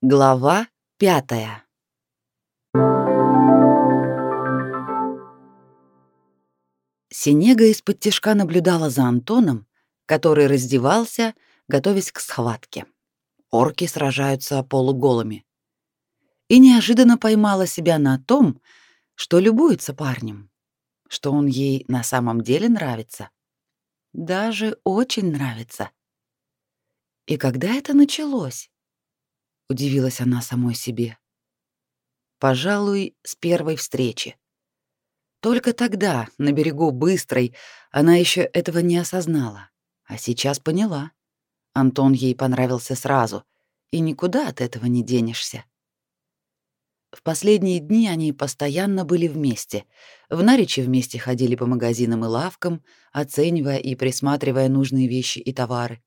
Глава пятая. Синега из-под тишка наблюдала за Антоном, который раздевался, готовясь к схватке. Орки сражаются полуголыми. И неожиданно поймала себя на том, что любуется парнем, что он ей на самом деле нравится. Даже очень нравится. И когда это началось? Удивилась она самой себе. Пожалуй, с первой встречи. Только тогда, на берегу Быстрой, она еще этого не осознала, а сейчас поняла. Антон ей понравился сразу, и никуда от этого не денешься. В последние дни они постоянно были вместе. В Нариче вместе ходили по магазинам и лавкам, оценивая и присматривая нужные вещи и товары.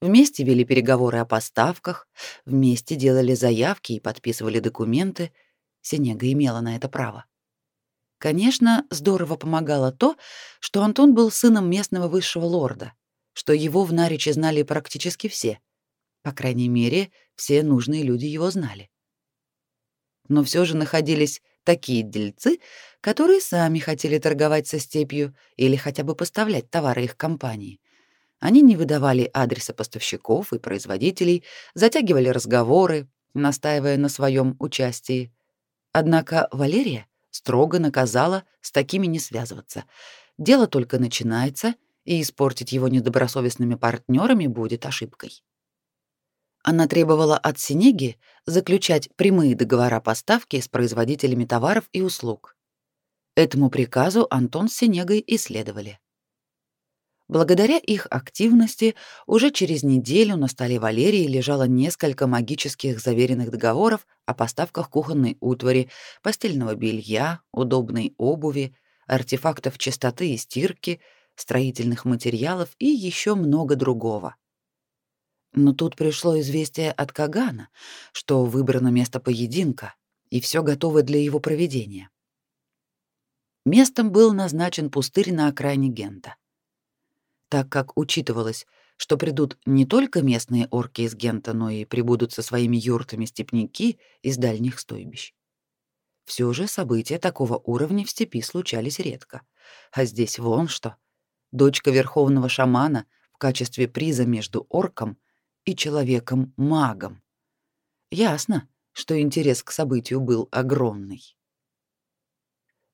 Вместе вели переговоры о поставках, вместе делали заявки и подписывали документы. Синега имела на это право. Конечно, здорово помогало то, что Антон был сыном местного высшего лорда, что его в Нариче знали практически все. По крайней мере, все нужные люди его знали. Но все же находились такие дельцы, которые сами хотели торговать со степью или хотя бы поставлять товары их компании — они не выдавали адреса поставщиков и производителей, затягивали разговоры, настаивая на своем участии. Однако Валерия строго наказала с такими не связываться. Дело только начинается, и испортить его недобросовестными партнерами будет ошибкой. Она требовала от Синеги заключать прямые договора поставки с производителями товаров и услуг. Этому приказу Антон с Синегой исследовали. Благодаря их активности уже через неделю на столе Валерии лежало несколько магических заверенных договоров о поставках кухонной утвари, постельного белья, удобной обуви, артефактов чистоты и стирки, строительных материалов и еще много другого. Но тут пришло известие от Кагана, что выбрано место поединка, и все готово для его проведения. Местом был назначен пустырь на окраине Гента так как учитывалось, что придут не только местные орки из Гента, но и прибудут со своими юртами степняки из дальних стойбищ. Все же события такого уровня в степи случались редко. А здесь вон что. Дочка верховного шамана в качестве приза между орком и человеком-магом. Ясно, что интерес к событию был огромный.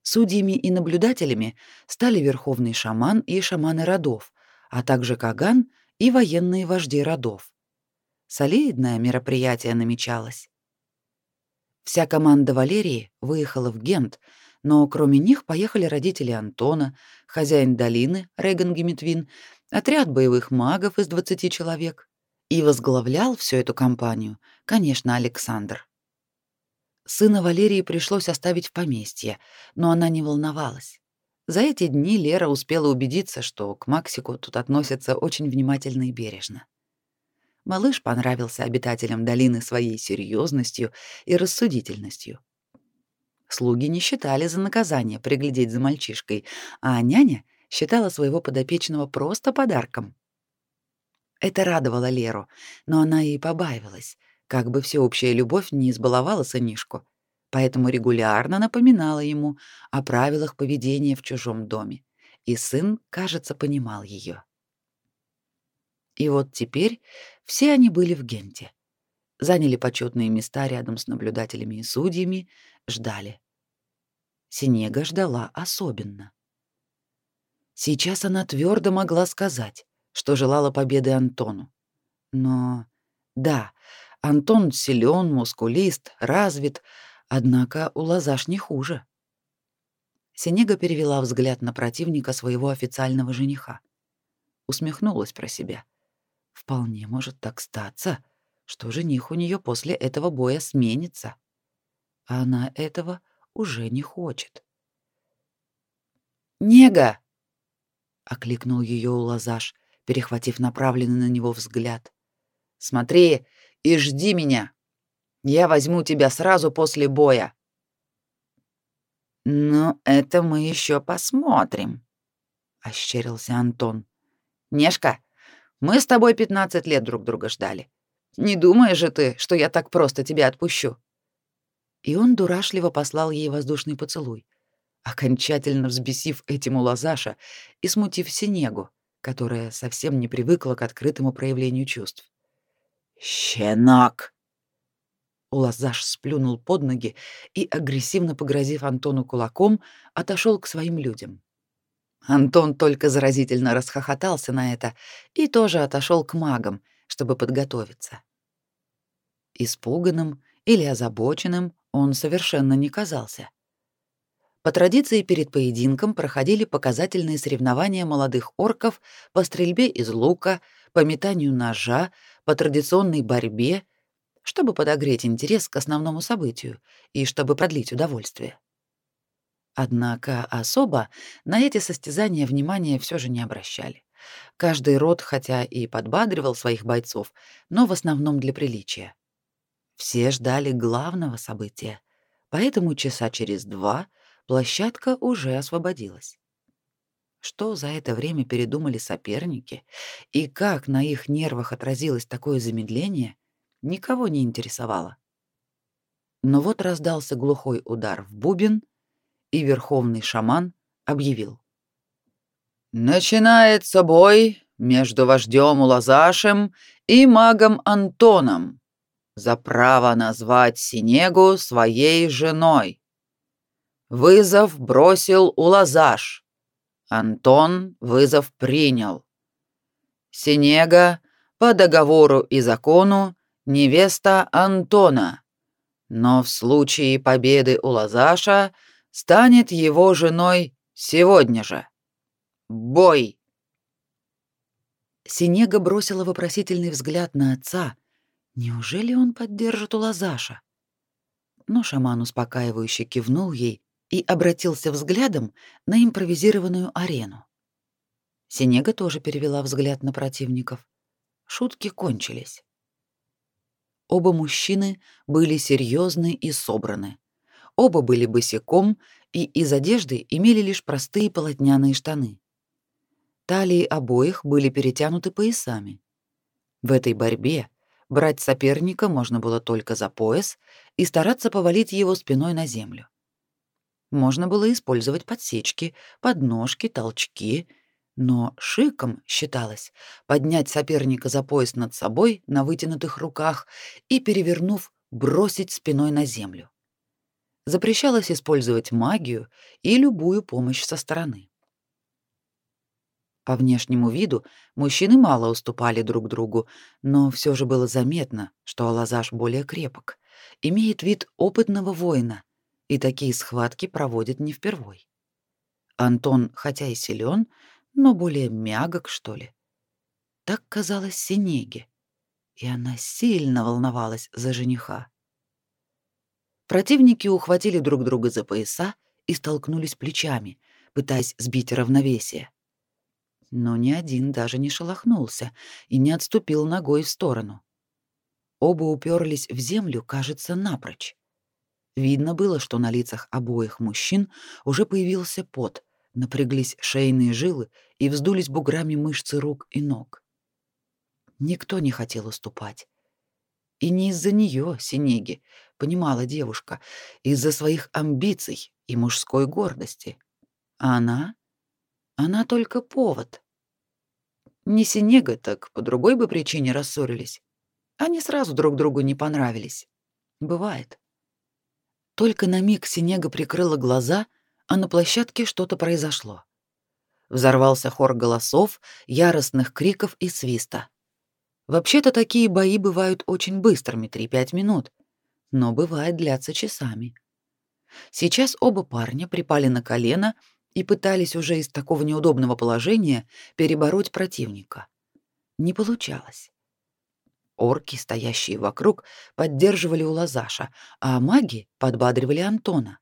Судьями и наблюдателями стали верховный шаман и шаманы родов, а также Каган и военные вожди родов. Солидное мероприятие намечалось. Вся команда Валерии выехала в Гент, но кроме них поехали родители Антона, хозяин долины Реган Гемитвин, отряд боевых магов из 20 человек. И возглавлял всю эту компанию, конечно, Александр. Сына Валерии пришлось оставить в поместье, но она не волновалась. За эти дни Лера успела убедиться, что к Максику тут относятся очень внимательно и бережно. Малыш понравился обитателям долины своей серьезностью и рассудительностью. Слуги не считали за наказание приглядеть за мальчишкой, а няня считала своего подопечного просто подарком. Это радовало Леру, но она и побаивалась, как бы всеобщая любовь не избаловала сынишку поэтому регулярно напоминала ему о правилах поведения в чужом доме, и сын, кажется, понимал ее. И вот теперь все они были в Генте. Заняли почетные места рядом с наблюдателями и судьями, ждали. Синега ждала особенно. Сейчас она твердо могла сказать, что желала победы Антону. Но да, Антон силен, мускулист, развит, Однако у Лазаш не хуже. Синега перевела взгляд на противника своего официального жениха. Усмехнулась про себя. Вполне может так статься, что жених у нее после этого боя сменится. А она этого уже не хочет. «Нега!» — окликнул ее Лазаш, перехватив направленный на него взгляд. «Смотри и жди меня!» Я возьму тебя сразу после боя. Ну, это мы еще посмотрим, ощерился Антон. Нешка, мы с тобой 15 лет друг друга ждали. Не думаешь же ты, что я так просто тебя отпущу?» И он дурашливо послал ей воздушный поцелуй, окончательно взбесив этим у Лазаша и смутив Синегу, которая совсем не привыкла к открытому проявлению чувств. «Щенок!» Лазаш сплюнул под ноги и, агрессивно погрозив Антону кулаком, отошел к своим людям. Антон только заразительно расхохотался на это и тоже отошел к магам, чтобы подготовиться. Испуганным или озабоченным он совершенно не казался. По традиции перед поединком проходили показательные соревнования молодых орков по стрельбе из лука, по метанию ножа, по традиционной борьбе, чтобы подогреть интерес к основному событию и чтобы продлить удовольствие. Однако особо на эти состязания внимания все же не обращали. Каждый род, хотя и подбадривал своих бойцов, но в основном для приличия. Все ждали главного события, поэтому часа через два площадка уже освободилась. Что за это время передумали соперники и как на их нервах отразилось такое замедление, никого не интересовало. Но вот раздался глухой удар в бубен — и верховный шаман объявил. «Начинается бой между вождем Улазашем и магом Антоном за право назвать Синегу своей женой. Вызов бросил Улазаш. Антон вызов принял. Синега по договору и закону невеста Антона, но в случае победы Улазаша — станет его женой сегодня же. Бой!» Синега бросила вопросительный взгляд на отца. Неужели он поддержит Улазаша? Но шаман успокаивающе кивнул ей и обратился взглядом на импровизированную арену. Синега тоже перевела взгляд на противников. Шутки кончились. Оба мужчины были серьезны и собраны. Оба были босиком и из одежды имели лишь простые полотняные штаны. Талии обоих были перетянуты поясами. В этой борьбе брать соперника можно было только за пояс и стараться повалить его спиной на землю. Можно было использовать подсечки, подножки, толчки, но шиком считалось поднять соперника за пояс над собой на вытянутых руках и, перевернув, бросить спиной на землю запрещалось использовать магию и любую помощь со стороны. По внешнему виду мужчины мало уступали друг другу, но все же было заметно, что Алазаш более крепок, имеет вид опытного воина, и такие схватки проводит не впервой. Антон, хотя и силен, но более мягок, что ли. Так казалось Синеге, и она сильно волновалась за жениха. Противники ухватили друг друга за пояса и столкнулись плечами, пытаясь сбить равновесие. Но ни один даже не шелохнулся и не отступил ногой в сторону. Оба уперлись в землю, кажется, напрочь. Видно было, что на лицах обоих мужчин уже появился пот, напряглись шейные жилы и вздулись буграми мышцы рук и ног. Никто не хотел уступать. И не из-за нее, Синеги, понимала девушка, из-за своих амбиций и мужской гордости. А она? Она только повод. Не Синега, так по другой бы причине рассорились. Они сразу друг другу не понравились. Бывает. Только на миг Синега прикрыла глаза, а на площадке что-то произошло. Взорвался хор голосов, яростных криков и свиста. Вообще-то такие бои бывают очень быстрыми, 3-5 минут, но бывает длятся часами. Сейчас оба парня припали на колено и пытались уже из такого неудобного положения перебороть противника. Не получалось. Орки, стоящие вокруг, поддерживали у Лазаша, а маги подбадривали Антона.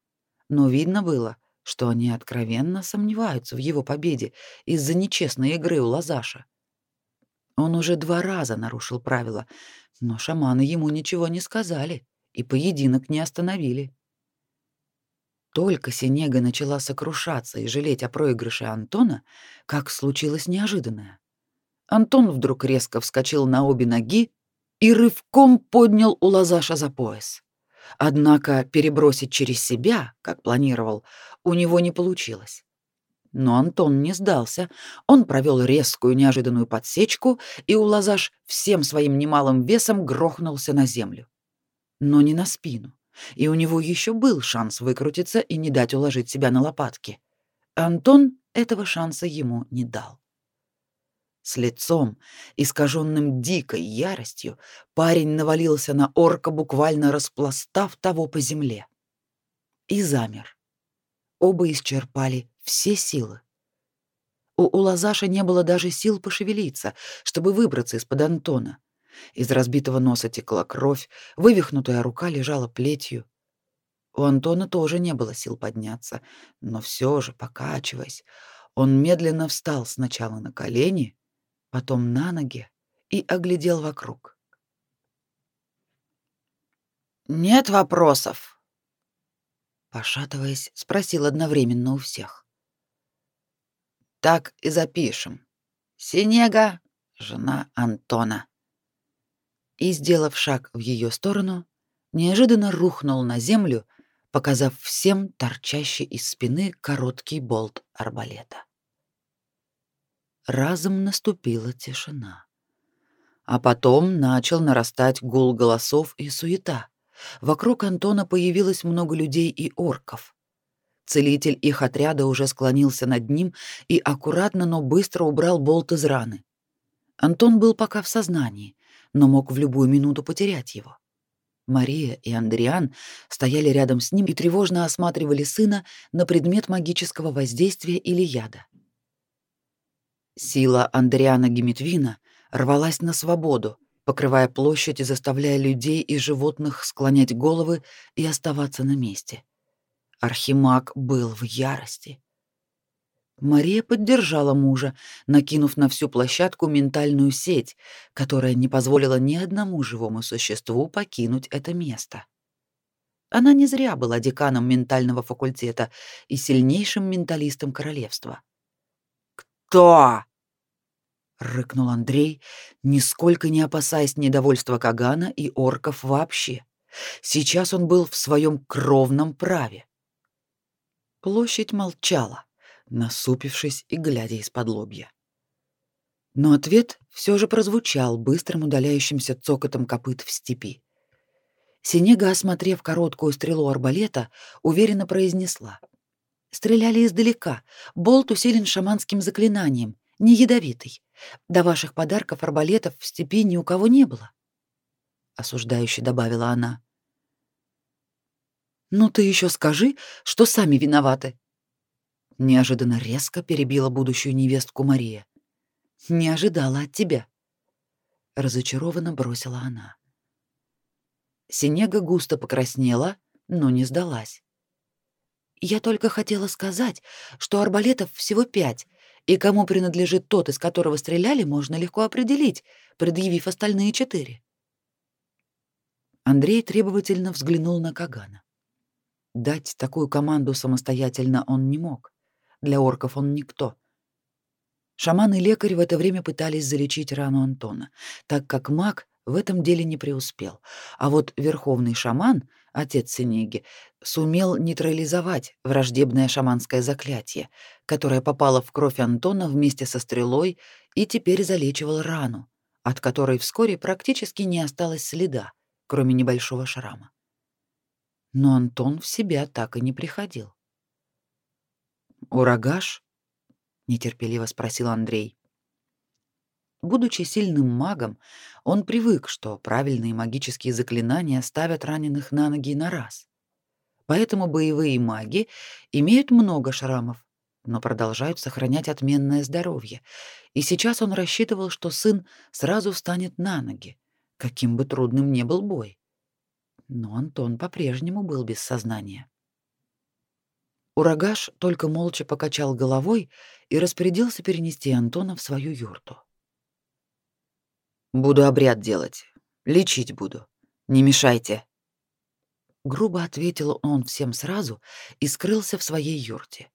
Но видно было, что они откровенно сомневаются в его победе из-за нечестной игры у Лазаша. Он уже два раза нарушил правила, но шаманы ему ничего не сказали и поединок не остановили. Только Синега начала сокрушаться и жалеть о проигрыше Антона, как случилось неожиданное. Антон вдруг резко вскочил на обе ноги и рывком поднял у Лазаша за пояс. Однако перебросить через себя, как планировал, у него не получилось. Но Антон не сдался. Он провел резкую неожиданную подсечку, и Улазаш всем своим немалым весом грохнулся на землю. Но не на спину. И у него еще был шанс выкрутиться и не дать уложить себя на лопатки. Антон этого шанса ему не дал. С лицом, искаженным дикой яростью, парень навалился на орка, буквально распластав того по земле. И замер. Оба исчерпали все силы. У Улазаша не было даже сил пошевелиться, чтобы выбраться из-под Антона. Из разбитого носа текла кровь, вывихнутая рука лежала плетью. У Антона тоже не было сил подняться, но все же, покачиваясь, он медленно встал сначала на колени, потом на ноги и оглядел вокруг. «Нет вопросов?» Пошатываясь, спросил одновременно у всех. «Так и запишем. Синега, жена Антона». И, сделав шаг в ее сторону, неожиданно рухнул на землю, показав всем торчащий из спины короткий болт арбалета разом наступила тишина. А потом начал нарастать гул голосов и суета. Вокруг Антона появилось много людей и орков. Целитель их отряда уже склонился над ним и аккуратно, но быстро убрал болт из раны. Антон был пока в сознании, но мог в любую минуту потерять его. Мария и Андриан стояли рядом с ним и тревожно осматривали сына на предмет магического воздействия или яда. Сила Андриана Геметвина рвалась на свободу, покрывая площадь и заставляя людей и животных склонять головы и оставаться на месте. Архимаг был в ярости. Мария поддержала мужа, накинув на всю площадку ментальную сеть, которая не позволила ни одному живому существу покинуть это место. Она не зря была деканом ментального факультета и сильнейшим менталистом королевства. «Кто?» — рыкнул Андрей, нисколько не опасаясь недовольства Кагана и орков вообще. Сейчас он был в своем кровном праве. Площадь молчала, насупившись и глядя из-под лобья. Но ответ все же прозвучал быстрым удаляющимся цокотом копыт в степи. Синега, осмотрев короткую стрелу арбалета, уверенно произнесла — Стреляли издалека. Болт усилен шаманским заклинанием, не ядовитый. До ваших подарков арбалетов в степи ни у кого не было. Осуждающе добавила она. Ну ты еще скажи, что сами виноваты. Неожиданно резко перебила будущую невестку Мария. Не ожидала от тебя. Разочарованно бросила она. Синега густо покраснела, но не сдалась. Я только хотела сказать, что арбалетов всего пять, и кому принадлежит тот, из которого стреляли, можно легко определить, предъявив остальные четыре. Андрей требовательно взглянул на Кагана. Дать такую команду самостоятельно он не мог. Для орков он никто. Шаман и лекарь в это время пытались залечить рану Антона, так как маг в этом деле не преуспел. А вот верховный шаман, отец Синеги, сумел нейтрализовать враждебное шаманское заклятие, которое попало в кровь Антона вместе со стрелой и теперь залечивал рану, от которой вскоре практически не осталось следа, кроме небольшого шрама. Но Антон в себя так и не приходил. «Урагаш?» — нетерпеливо спросил Андрей. Будучи сильным магом, он привык, что правильные магические заклинания ставят раненых на ноги на раз. Поэтому боевые маги имеют много шрамов, но продолжают сохранять отменное здоровье. И сейчас он рассчитывал, что сын сразу встанет на ноги, каким бы трудным ни был бой. Но Антон по-прежнему был без сознания. Урагаш только молча покачал головой и распорядился перенести Антона в свою юрту. Буду обряд делать. Лечить буду. Не мешайте. Грубо ответил он всем сразу и скрылся в своей юрте.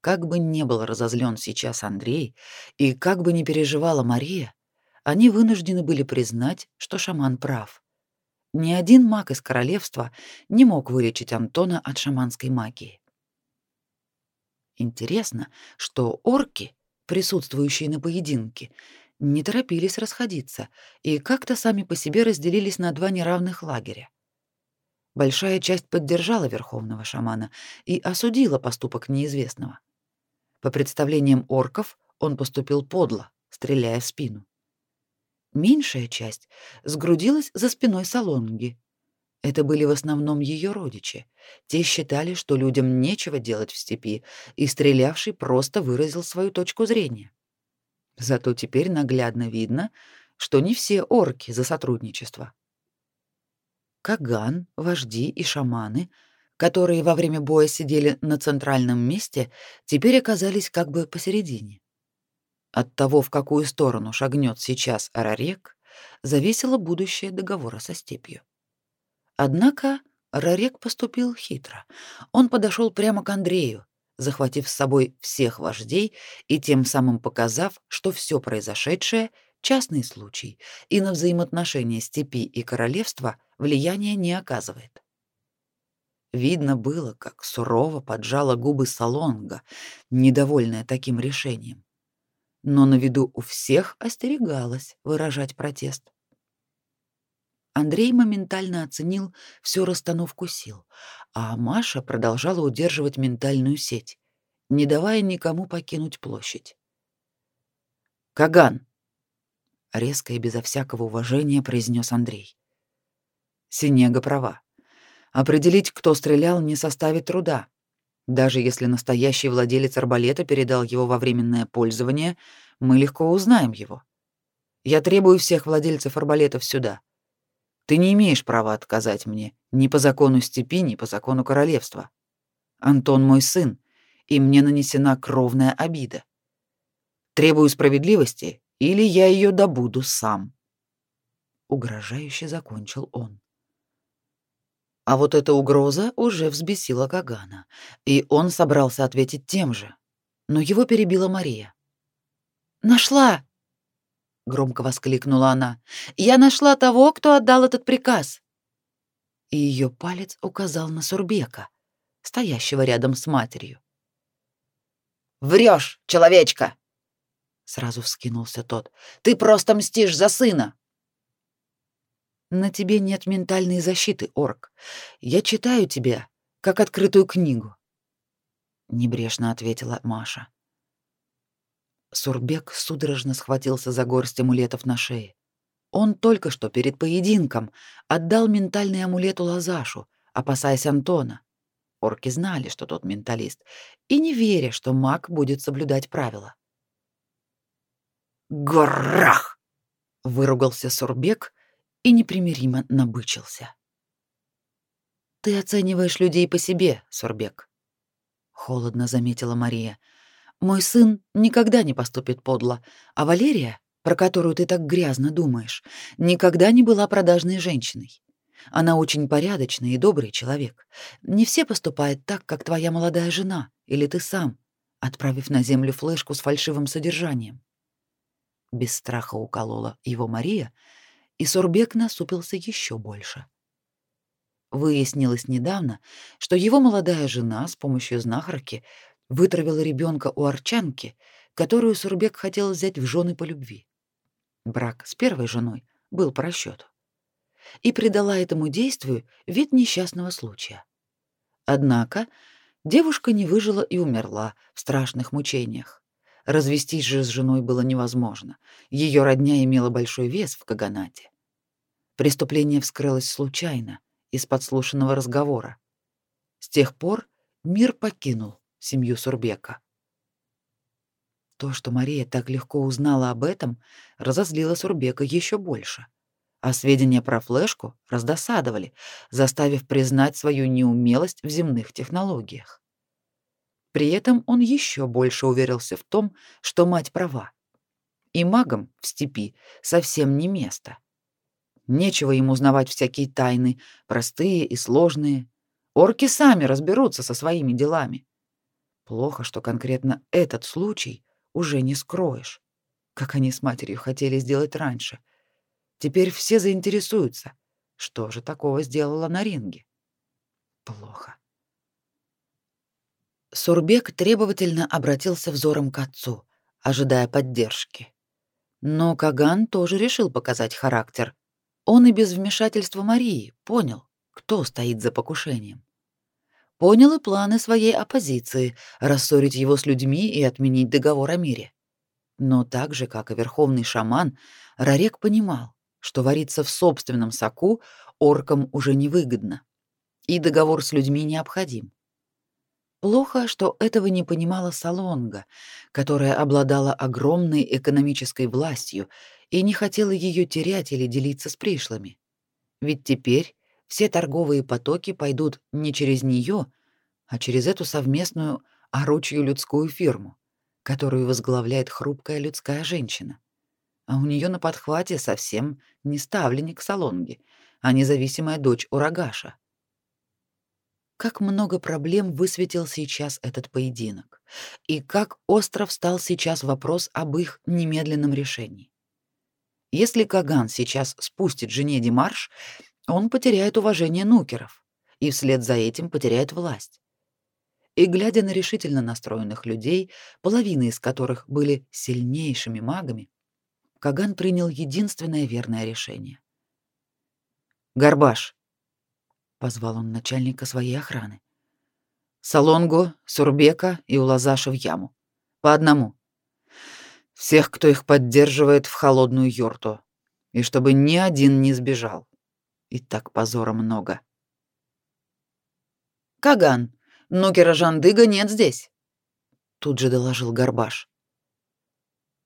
Как бы не был разозлен сейчас Андрей, и как бы не переживала Мария, они вынуждены были признать, что шаман прав. Ни один маг из королевства не мог вылечить Антона от шаманской магии. Интересно, что орки, присутствующие на поединке, не торопились расходиться и как-то сами по себе разделились на два неравных лагеря. Большая часть поддержала верховного шамана и осудила поступок неизвестного. По представлениям орков, он поступил подло, стреляя в спину. Меньшая часть сгрудилась за спиной Салонги. Это были в основном ее родичи. Те считали, что людям нечего делать в степи, и стрелявший просто выразил свою точку зрения. Зато теперь наглядно видно, что не все орки за сотрудничество. Каган, вожди и шаманы, которые во время боя сидели на центральном месте, теперь оказались как бы посередине. От того, в какую сторону шагнет сейчас Арарек, зависело будущее договора со степью. Однако Рарек поступил хитро. Он подошел прямо к Андрею, захватив с собой всех вождей и тем самым показав, что все произошедшее — частный случай, и на взаимоотношения степи и королевства влияния не оказывает. Видно было, как сурово поджала губы Салонга, недовольная таким решением. Но на виду у всех остерегалась выражать протест. Андрей моментально оценил всю расстановку сил, а Маша продолжала удерживать ментальную сеть, не давая никому покинуть площадь. «Каган!» — резко и безо всякого уважения произнес Андрей. Синега права. Определить, кто стрелял, не составит труда. Даже если настоящий владелец арбалета передал его во временное пользование, мы легко узнаем его. Я требую всех владельцев арбалетов сюда. Ты не имеешь права отказать мне ни по закону степи, ни по закону королевства. Антон мой сын, и мне нанесена кровная обида. Требую справедливости, или я ее добуду сам. Угрожающе закончил он. А вот эта угроза уже взбесила Кагана, и он собрался ответить тем же, но его перебила Мария. «Нашла!» Громко воскликнула она. Я нашла того, кто отдал этот приказ. И ее палец указал на Сурбека, стоящего рядом с матерью. Врешь, человечка, сразу вскинулся тот. Ты просто мстишь за сына. На тебе нет ментальной защиты, орк. Я читаю тебя, как открытую книгу, небрежно ответила Маша. Сурбек судорожно схватился за горсть амулетов на шее. Он только что перед поединком отдал ментальный амулет Лазашу, опасаясь Антона. Орки знали, что тот менталист, и не веря, что маг будет соблюдать правила. «Горах!» — выругался Сурбек и непримиримо набычился. «Ты оцениваешь людей по себе, Сурбек», — холодно заметила Мария, — мой сын никогда не поступит подло, а Валерия, про которую ты так грязно думаешь, никогда не была продажной женщиной. Она очень порядочный и добрый человек. Не все поступают так, как твоя молодая жена или ты сам, отправив на землю флешку с фальшивым содержанием. Без страха уколола его Мария, и Сурбек насупился еще больше. Выяснилось недавно, что его молодая жена с помощью знахарки вытравила ребенка у арчанки, которую Сурбек хотел взять в жены по любви. Брак с первой женой был по расчету. И придала этому действию вид несчастного случая. Однако девушка не выжила и умерла в страшных мучениях. Развестись же с женой было невозможно. Ее родня имела большой вес в Каганате. Преступление вскрылось случайно, из подслушанного разговора. С тех пор мир покинул семью Сурбека. То, что Мария так легко узнала об этом, разозлило Сурбека еще больше. А сведения про флешку раздосадовали, заставив признать свою неумелость в земных технологиях. При этом он еще больше уверился в том, что мать права. И магам в степи совсем не место. Нечего им узнавать всякие тайны, простые и сложные. Орки сами разберутся со своими делами. Плохо, что конкретно этот случай уже не скроешь. как они с матерью хотели сделать раньше. Теперь все заинтересуются, что же такого сделала на ринге. Плохо. Сурбек требовательно обратился взором к отцу, ожидая поддержки. Но Каган тоже решил показать характер. Он и без вмешательства Марии понял, кто стоит за покушением. Понял и планы своей оппозиции рассорить его с людьми и отменить договор о мире. Но так же, как и верховный шаман, Рарек понимал, что вариться в собственном соку оркам уже невыгодно, и договор с людьми необходим. Плохо, что этого не понимала Салонга, которая обладала огромной экономической властью и не хотела ее терять или делиться с пришлыми. Ведь теперь все торговые потоки пойдут не через нее, а через эту совместную оручью людскую фирму которую возглавляет хрупкая людская женщина. А у нее на подхвате совсем не ставленник Салонги, а независимая дочь Урагаша. Как много проблем высветил сейчас этот поединок, и как остро встал сейчас вопрос об их немедленном решении. Если Каган сейчас спустит жене Димарш, он потеряет уважение нукеров и вслед за этим потеряет власть и, глядя на решительно настроенных людей, половина из которых были сильнейшими магами, Каган принял единственное верное решение. «Горбаш», — позвал он начальника своей охраны, «Салонгу, Сурбека и Улазаша в яму. По одному. Всех, кто их поддерживает в холодную юрту. И чтобы ни один не сбежал. И так позора много». «Каган», но Жандыга нет здесь», — тут же доложил Горбаш.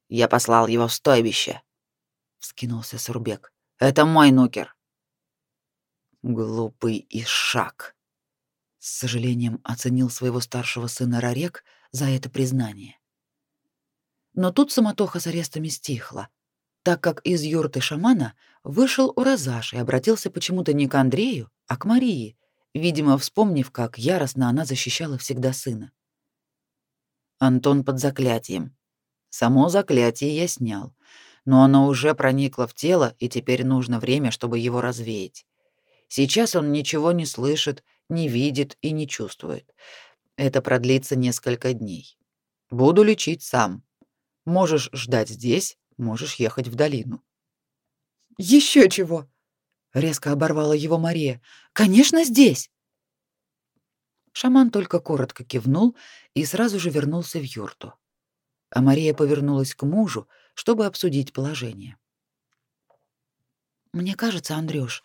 «Я послал его в стойбище», — вскинулся Сурбек. «Это мой нукер». «Глупый ишак», — с сожалением оценил своего старшего сына Рарек за это признание. Но тут самотоха с арестами стихла, так как из юрты шамана вышел Уразаш и обратился почему-то не к Андрею, а к Марии, видимо, вспомнив, как яростно она защищала всегда сына. Антон под заклятием. Само заклятие я снял, но оно уже проникло в тело, и теперь нужно время, чтобы его развеять. Сейчас он ничего не слышит, не видит и не чувствует. Это продлится несколько дней. Буду лечить сам. Можешь ждать здесь, можешь ехать в долину. Еще чего? резко оборвала его Мария. Конечно, здесь. Шаман только коротко кивнул и сразу же вернулся в юрту. А Мария повернулась к мужу, чтобы обсудить положение. Мне кажется, Андрюш,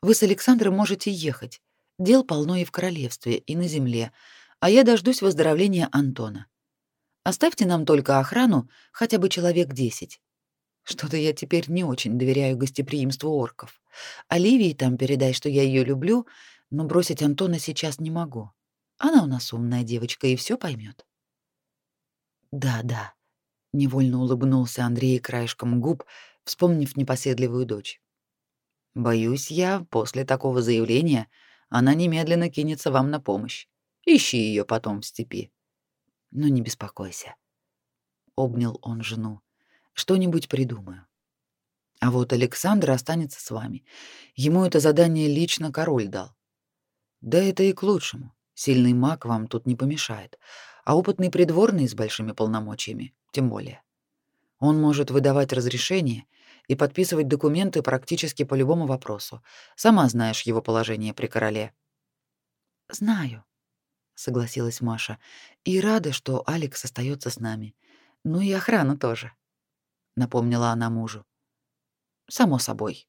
вы с Александром можете ехать. Дел полно и в королевстве, и на земле, а я дождусь выздоровления Антона. Оставьте нам только охрану, хотя бы человек десять. Что-то я теперь не очень доверяю гостеприимству орков. Оливии там передай, что я ее люблю, но бросить Антона сейчас не могу. Она у нас умная девочка и все поймет. Да, да. Невольно улыбнулся Андрей краешком губ, вспомнив непоседливую дочь. Боюсь я, после такого заявления она немедленно кинется вам на помощь. Ищи ее потом в степи. Но не беспокойся. Обнял он жену. Что-нибудь придумаю. А вот Александр останется с вами. Ему это задание лично король дал. Да это и к лучшему. Сильный маг вам тут не помешает, а опытный придворный с большими полномочиями тем более. Он может выдавать разрешения и подписывать документы практически по любому вопросу. Сама знаешь его положение при короле. Знаю, согласилась Маша. И рада, что Алекс остается с нами. Ну и охрана тоже напомнила она мужу. Само собой.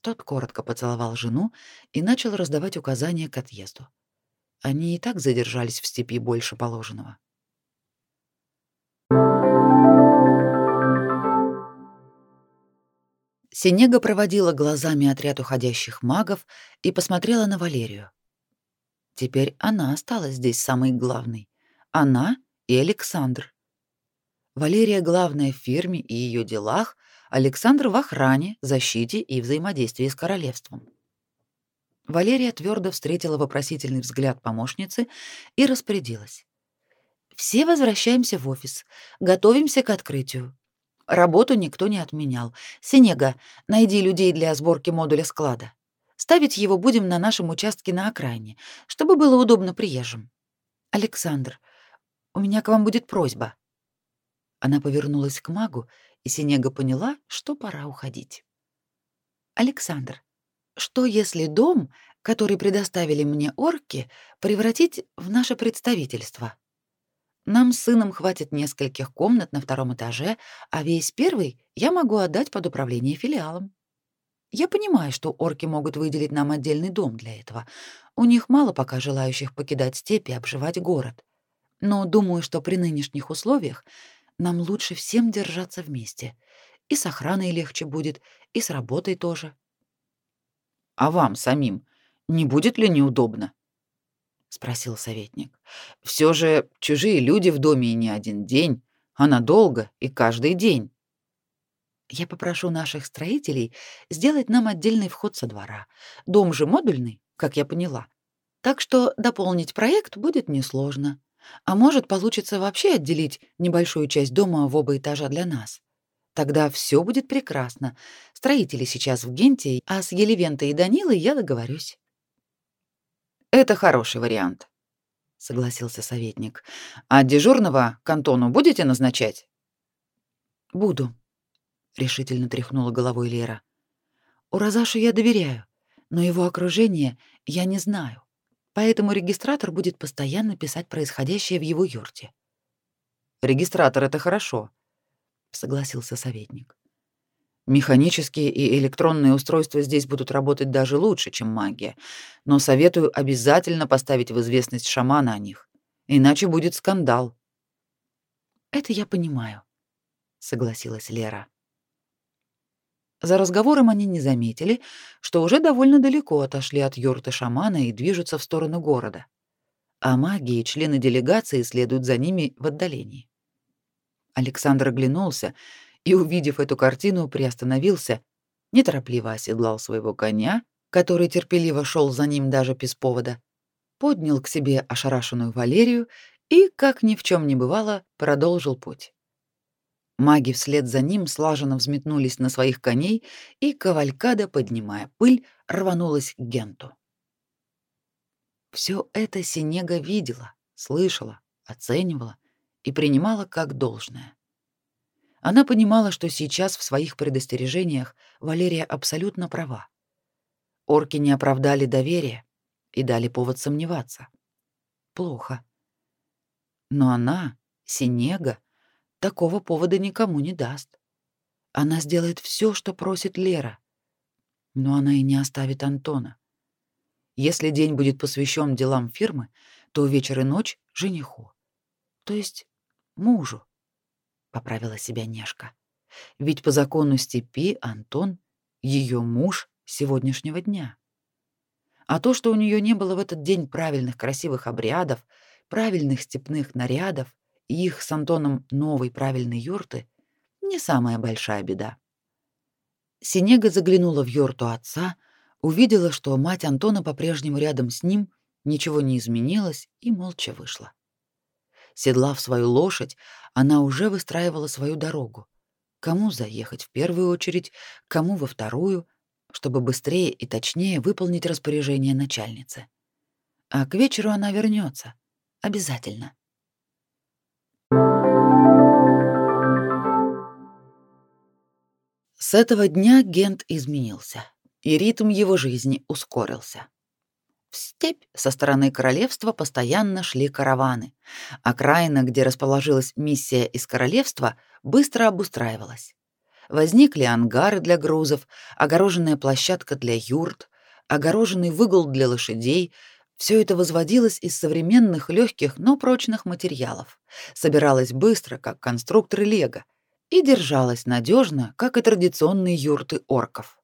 Тот коротко поцеловал жену и начал раздавать указания к отъезду. Они и так задержались в степи больше положенного. Синега проводила глазами отряд уходящих магов и посмотрела на Валерию. Теперь она осталась здесь самой главной. Она и Александр. Валерия главная в фирме и ее делах, Александр в охране, защите и взаимодействии с королевством. Валерия твердо встретила вопросительный взгляд помощницы и распорядилась. «Все возвращаемся в офис. Готовимся к открытию. Работу никто не отменял. Синега, найди людей для сборки модуля склада. Ставить его будем на нашем участке на окраине, чтобы было удобно приезжим. Александр, у меня к вам будет просьба. Она повернулась к магу, и Синега поняла, что пора уходить. Александр, что если дом, который предоставили мне орки, превратить в наше представительство? Нам с сыном хватит нескольких комнат на втором этаже, а весь первый я могу отдать под управление филиалом. Я понимаю, что орки могут выделить нам отдельный дом для этого. У них мало пока желающих покидать степи и обживать город. Но думаю, что при нынешних условиях нам лучше всем держаться вместе. И с охраной легче будет, и с работой тоже. А вам самим не будет ли неудобно? спросил советник. Все же чужие люди в доме и не один день, а надолго и каждый день. Я попрошу наших строителей сделать нам отдельный вход со двора. Дом же модульный, как я поняла. Так что дополнить проект будет несложно. А может, получится вообще отделить небольшую часть дома в оба этажа для нас. Тогда все будет прекрасно. Строители сейчас в Генте, а с Елевентой и Данилой я договорюсь. Это хороший вариант, согласился советник. А дежурного к Антону будете назначать? Буду, решительно тряхнула головой Лера. Уразашу я доверяю, но его окружение я не знаю. Поэтому регистратор будет постоянно писать происходящее в его юрте. Регистратор это хорошо, согласился советник. Механические и электронные устройства здесь будут работать даже лучше, чем магия, но советую обязательно поставить в известность шамана о них, иначе будет скандал. Это я понимаю, согласилась Лера. За разговором они не заметили, что уже довольно далеко отошли от юрты шамана и движутся в сторону города. А маги и члены делегации следуют за ними в отдалении. Александр оглянулся и, увидев эту картину, приостановился, неторопливо оседлал своего коня, который терпеливо шел за ним даже без повода, поднял к себе ошарашенную Валерию и, как ни в чем не бывало, продолжил путь. Маги вслед за ним слаженно взметнулись на своих коней, и кавалькада, поднимая пыль, рванулась к Генту. Все это Синега видела, слышала, оценивала и принимала как должное. Она понимала, что сейчас в своих предостережениях Валерия абсолютно права. Орки не оправдали доверия и дали повод сомневаться. Плохо. Но она, Синега, такого повода никому не даст. Она сделает все, что просит Лера. Но она и не оставит Антона. Если день будет посвящен делам фирмы, то вечер и ночь — жениху. То есть мужу, поправила себя Нешка. Ведь по закону степи Антон ее муж сегодняшнего дня. А то, что у нее не было в этот день правильных красивых обрядов, правильных степных нарядов их с Антоном новой правильной юрты, не самая большая беда. Синега заглянула в юрту отца, увидела, что мать Антона по-прежнему рядом с ним, ничего не изменилось и молча вышла. Седлав свою лошадь, она уже выстраивала свою дорогу. Кому заехать в первую очередь, кому во вторую, чтобы быстрее и точнее выполнить распоряжение начальницы. А к вечеру она вернется, Обязательно. С этого дня Гент изменился, и ритм его жизни ускорился. В степь со стороны королевства постоянно шли караваны. Окраина, где расположилась миссия из королевства, быстро обустраивалась. Возникли ангары для грузов, огороженная площадка для юрт, огороженный выгул для лошадей. Все это возводилось из современных легких, но прочных материалов, собиралось быстро, как конструкторы Лего, и держалось надежно, как и традиционные юрты орков.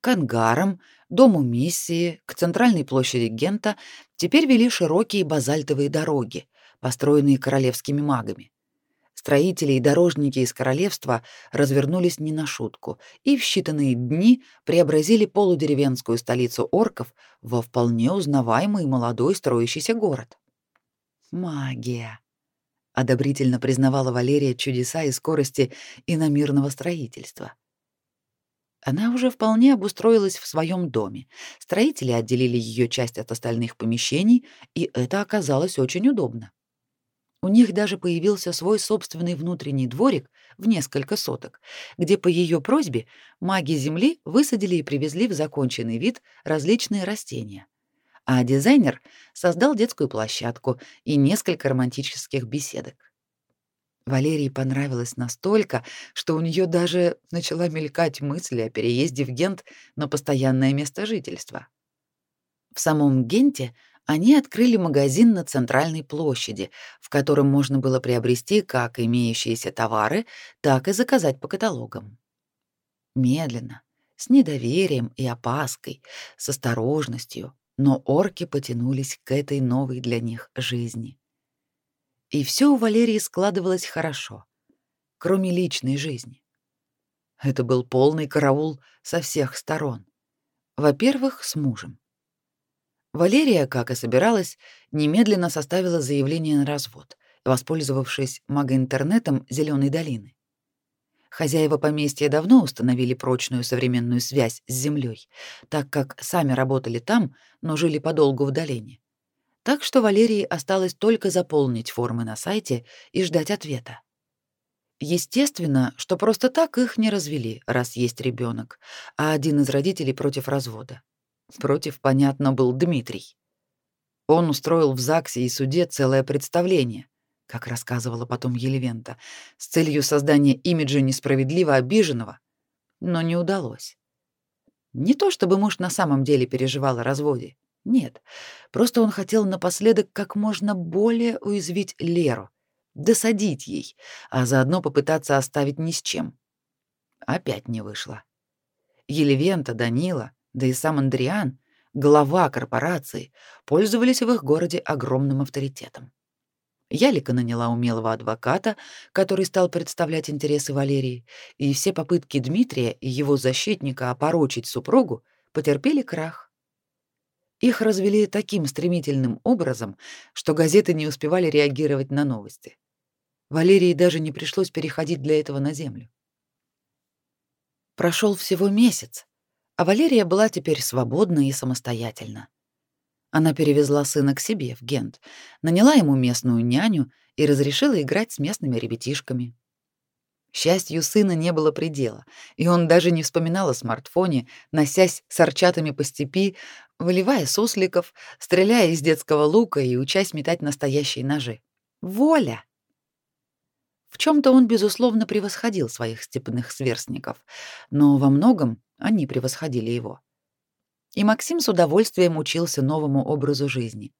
К ангарам, дому миссии, к центральной площади Гента теперь вели широкие базальтовые дороги, построенные королевскими магами. Строители и дорожники из королевства развернулись не на шутку и в считанные дни преобразили полудеревенскую столицу орков во вполне узнаваемый молодой строящийся город. Магия. Одобрительно признавала Валерия чудеса и скорости иномирного строительства. Она уже вполне обустроилась в своем доме. Строители отделили ее часть от остальных помещений, и это оказалось очень удобно. У них даже появился свой собственный внутренний дворик в несколько соток, где по ее просьбе маги земли высадили и привезли в законченный вид различные растения. А дизайнер создал детскую площадку и несколько романтических беседок. Валерии понравилось настолько, что у нее даже начала мелькать мысль о переезде в Гент на постоянное место жительства. В самом Генте они открыли магазин на центральной площади, в котором можно было приобрести как имеющиеся товары, так и заказать по каталогам. Медленно, с недоверием и опаской, с осторожностью, но орки потянулись к этой новой для них жизни. И все у Валерии складывалось хорошо, кроме личной жизни. Это был полный караул со всех сторон. Во-первых, с мужем. Валерия, как и собиралась, немедленно составила заявление на развод, воспользовавшись магоинтернетом Зеленой долины. Хозяева поместья давно установили прочную современную связь с землей, так как сами работали там, но жили подолгу в долине. Так что Валерии осталось только заполнить формы на сайте и ждать ответа. Естественно, что просто так их не развели, раз есть ребенок, а один из родителей против развода. Против, понятно, был Дмитрий. Он устроил в ЗАГСе и суде целое представление, как рассказывала потом Елевента, с целью создания имиджа несправедливо обиженного, но не удалось. Не то чтобы муж на самом деле переживал о разводе. Нет, просто он хотел напоследок как можно более уязвить Леру, досадить ей, а заодно попытаться оставить ни с чем. Опять не вышло. Елевента, Данила, да и сам Андриан, глава корпорации, пользовались в их городе огромным авторитетом. Ялика наняла умелого адвоката, который стал представлять интересы Валерии, и все попытки Дмитрия и его защитника опорочить супругу потерпели крах. Их развели таким стремительным образом, что газеты не успевали реагировать на новости. Валерии даже не пришлось переходить для этого на землю. Прошел всего месяц, а Валерия была теперь свободна и самостоятельна. Она перевезла сына к себе в Гент, наняла ему местную няню и разрешила играть с местными ребятишками. Счастью сына не было предела, и он даже не вспоминал о смартфоне, носясь с арчатами по степи, выливая сусликов, стреляя из детского лука и учась метать настоящие ножи. Воля! В чем то он, безусловно, превосходил своих степных сверстников, но во многом они превосходили его. И Максим с удовольствием учился новому образу жизни,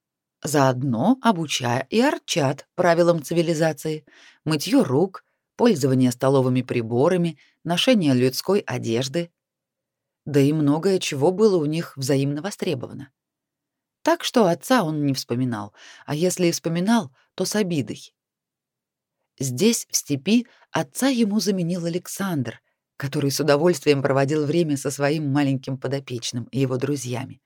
заодно обучая и арчат правилам цивилизации, мытью рук — пользование столовыми приборами, ношение людской одежды. Да и многое чего было у них взаимно востребовано. Так что отца он не вспоминал, а если и вспоминал, то с обидой. Здесь, в степи, отца ему заменил Александр, который с удовольствием проводил время со своим маленьким подопечным и его друзьями,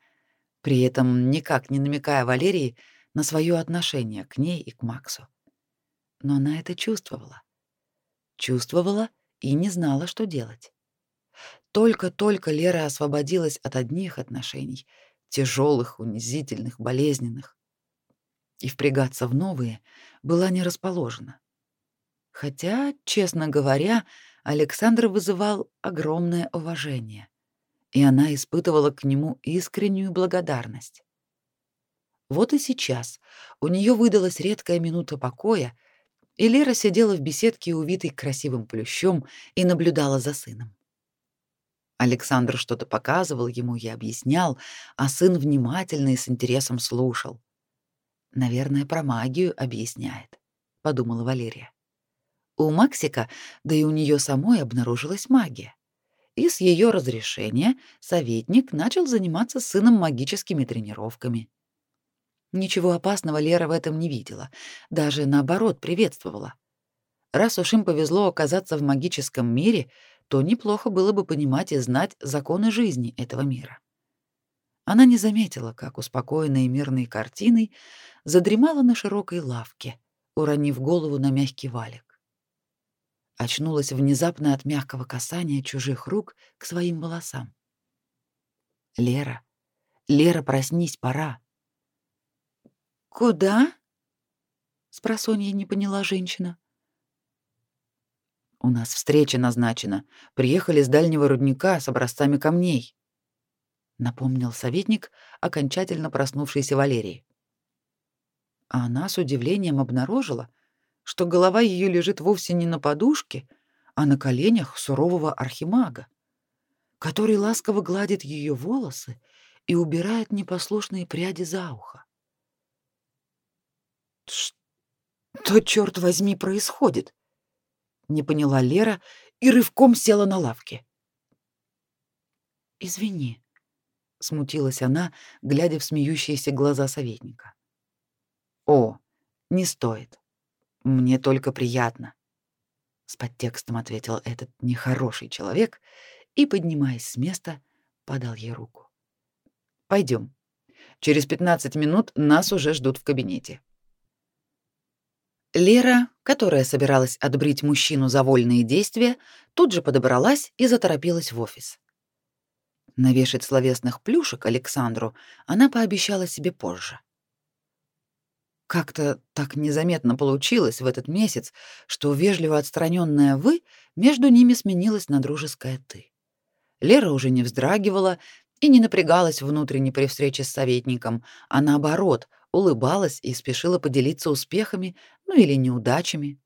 при этом никак не намекая Валерии на свое отношение к ней и к Максу. Но она это чувствовала чувствовала и не знала, что делать. Только-только Лера освободилась от одних отношений, тяжелых, унизительных, болезненных, и впрягаться в новые была не расположена. Хотя, честно говоря, Александр вызывал огромное уважение, и она испытывала к нему искреннюю благодарность. Вот и сейчас у нее выдалась редкая минута покоя, и Лера сидела в беседке, увитой красивым плющом, и наблюдала за сыном. Александр что-то показывал ему и объяснял, а сын внимательно и с интересом слушал. «Наверное, про магию объясняет», — подумала Валерия. У Максика, да и у нее самой обнаружилась магия. И с ее разрешения советник начал заниматься с сыном магическими тренировками. Ничего опасного Лера в этом не видела, даже наоборот приветствовала. Раз уж им повезло оказаться в магическом мире, то неплохо было бы понимать и знать законы жизни этого мира. Она не заметила, как успокоенная мирной картиной задремала на широкой лавке, уронив голову на мягкий валик. Очнулась внезапно от мягкого касания чужих рук к своим волосам. Лера, Лера, проснись, пора. Куда? Спросонья не поняла женщина. У нас встреча назначена. Приехали с дальнего рудника с образцами камней, напомнил советник окончательно проснувшейся Валерии. А она с удивлением обнаружила, что голова ее лежит вовсе не на подушке, а на коленях сурового архимага, который ласково гладит ее волосы и убирает непослушные пряди за ухо. Что, черт возьми, происходит? Не поняла Лера и рывком села на лавке. Извини, смутилась она, глядя в смеющиеся глаза советника. О, не стоит. Мне только приятно, с подтекстом ответил этот нехороший человек и, поднимаясь с места, подал ей руку. Пойдем. Через 15 минут нас уже ждут в кабинете. Лера, которая собиралась отбрить мужчину за вольные действия, тут же подобралась и заторопилась в офис. Навешать словесных плюшек Александру она пообещала себе позже. Как-то так незаметно получилось в этот месяц, что вежливо отстраненное «вы» между ними сменилось на дружеское «ты». Лера уже не вздрагивала и не напрягалась внутренне при встрече с советником, а наоборот, улыбалась и спешила поделиться успехами, ну или неудачами.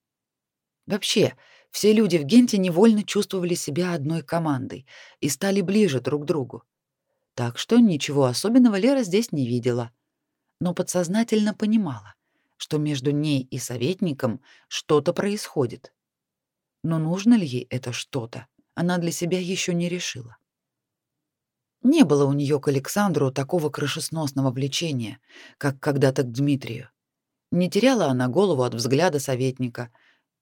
Вообще, все люди в Генте невольно чувствовали себя одной командой и стали ближе друг к другу. Так что ничего особенного Лера здесь не видела, но подсознательно понимала, что между ней и советником что-то происходит. Но нужно ли ей это что-то, она для себя еще не решила. Не было у нее к Александру такого крышесносного влечения, как когда-то к Дмитрию. Не теряла она голову от взгляда советника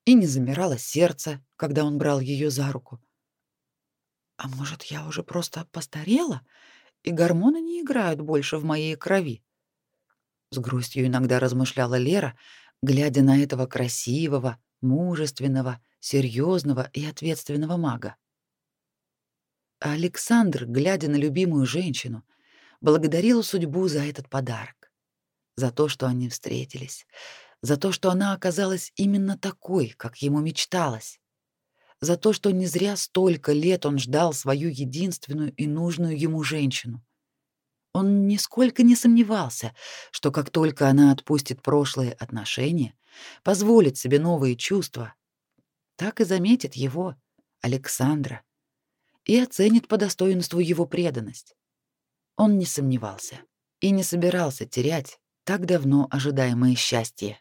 и не замирало сердце, когда он брал ее за руку. А может, я уже просто постарела, и гормоны не играют больше в моей крови? С грустью иногда размышляла Лера, глядя на этого красивого, мужественного, серьезного и ответственного мага. Александр, глядя на любимую женщину, благодарил судьбу за этот подарок, за то, что они встретились, за то, что она оказалась именно такой, как ему мечталось, за то, что не зря столько лет он ждал свою единственную и нужную ему женщину. Он нисколько не сомневался, что как только она отпустит прошлые отношения, позволит себе новые чувства, так и заметит его, Александра, и оценит по достоинству его преданность. Он не сомневался и не собирался терять так давно ожидаемое счастье.